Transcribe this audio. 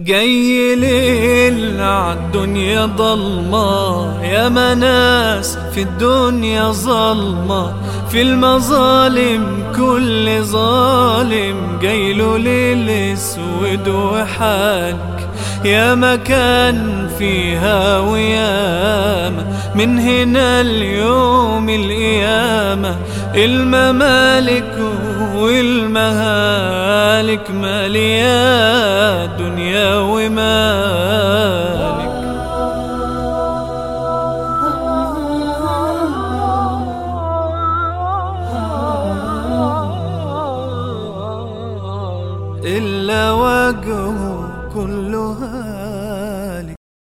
جاي ليل عالدنيا ضلمة يا مناس في الدنيا ظلمة. في المظالم كل ظالم. جايله ليل اسود وحالك يا مكان فيها وياما من هنا اليوم القيامة الممالك والمهالك مالية دنيا ومالك. إلا وجهه كلها.